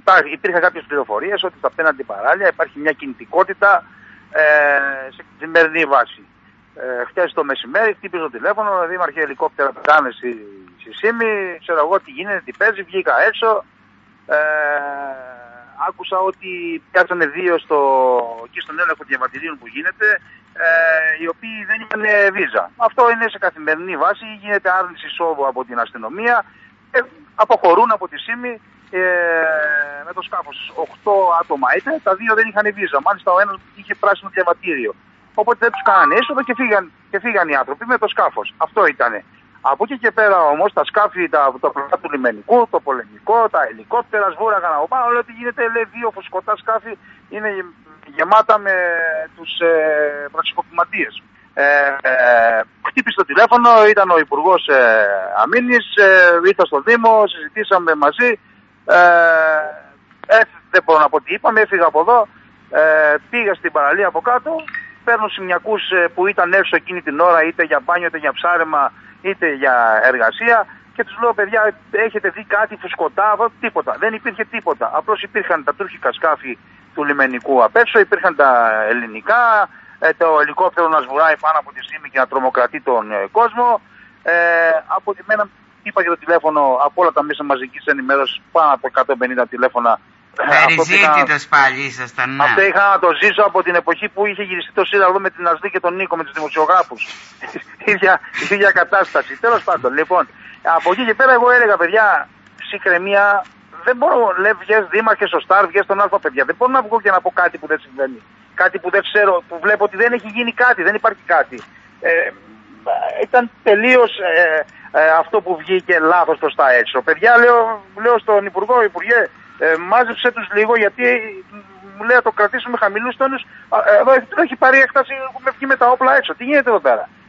υπά- υπήρχαν κάποιες πληροφορίες ότι στα απέναντι παράλια υπάρχει μια κινητικότητα ε, σε καθημερινή βάση. Ε, χτες το μεσημέρι χτύπησε το τηλέφωνο, δήμαρχε ελικόπτερα πετάνε στη, στη Σύμη, ξέρω εγώ τι γίνεται, τι παίζει, βγήκα έξω. Ε, άκουσα ότι πιάσανε δύο στο, εκεί στον έλεγχο διαβατηρίων που γίνεται, ε, οι οποίοι δεν είχαν βίζα. Αυτό είναι σε καθημερινή βάση, γίνεται άρνηση εισόδου από την αστυνομία, ε, αποχωρούν από τη Σύμη ε, με το σκάφος. Οχτώ άτομα ήταν, τα δύο δεν είχαν βίζα. Μάλιστα ο ένας είχε πράσινο διαβατήριο. Οπότε δεν τους κάνανε έσοδο και φύγαν, και φύγαν οι άνθρωποι με το σκάφος. Αυτό ήταν. Από εκεί και πέρα όμως τα σκάφη, τα, τα πλωτά του λιμενικού, το πολεμικό, τα ελικόπτερα σβούραγαν από πάνω. Λέω ότι γίνεται λέει, δύο φουσκωτά σκάφη είναι γεμάτα με τους ε, Ε, ε, χτύπησε το τηλέφωνο, ήταν ο Υπουργός ε, Αμήνης, ε, ήρθα στο Δήμο, συζητήσαμε μαζί. Ε, ε, δεν μπορώ να πω τι είπαμε, έφυγα από εδώ, ε, πήγα στην παραλία από κάτω, παίρνω σημειακούς που ήταν έξω εκείνη την ώρα, είτε για μπάνιο, είτε για ψάρεμα, είτε για εργασία. Και τους λέω, παιδιά, έχετε δει κάτι φουσκωτά, τίποτα. Δεν υπήρχε τίποτα. Απλώς υπήρχαν τα τουρκικά σκάφη του λιμενικού απ' έξω, υπήρχαν τα ελληνικά, ε, το ελικόπτερο να σβουράει πάνω από τη Σύμη και να τρομοκρατεί τον ε, κόσμο. Ε, από τη μένα είπα για το τηλέφωνο από όλα τα μέσα μαζικής ενημέρωσης πάνω από 150 τηλέφωνα Περιζήτητος πάλι ήσασταν. Ναι. Αυτό είχα να το ζήσω από την εποχή που είχε γυριστεί το Σύνταγμα με την Ασδή και τον Νίκο, με τους δημοσιογράφους. ίδια, ίδια κατάσταση. Τέλος πάντων, λοιπόν, από εκεί και πέρα εγώ έλεγα, παιδιά, ψυχραιμία, δεν μπορώ, λέει, βγες δήμαρχες στο Σταρ, βγες στον Αλφα, παιδιά. Δεν μπορώ να βγω και να πω κάτι που δεν συμβαίνει. Κάτι που δεν ξέρω, που βλέπω ότι δεν έχει γίνει κάτι, δεν υπάρχει κάτι. Ε, ήταν τελείως ε, ε, αυτό που βγήκε λάθος προς τα έξω. Παιδιά, λέω, λέω στον Υπουργό, Υπουργέ, ε, μάζεψε τους λίγο γιατί μου λέει να το κρατήσουμε χαμηλούς τόνους. Εδώ έχει πάρει έκταση, έχουμε βγει με τα όπλα έξω. Τι γίνεται εδώ πέρα;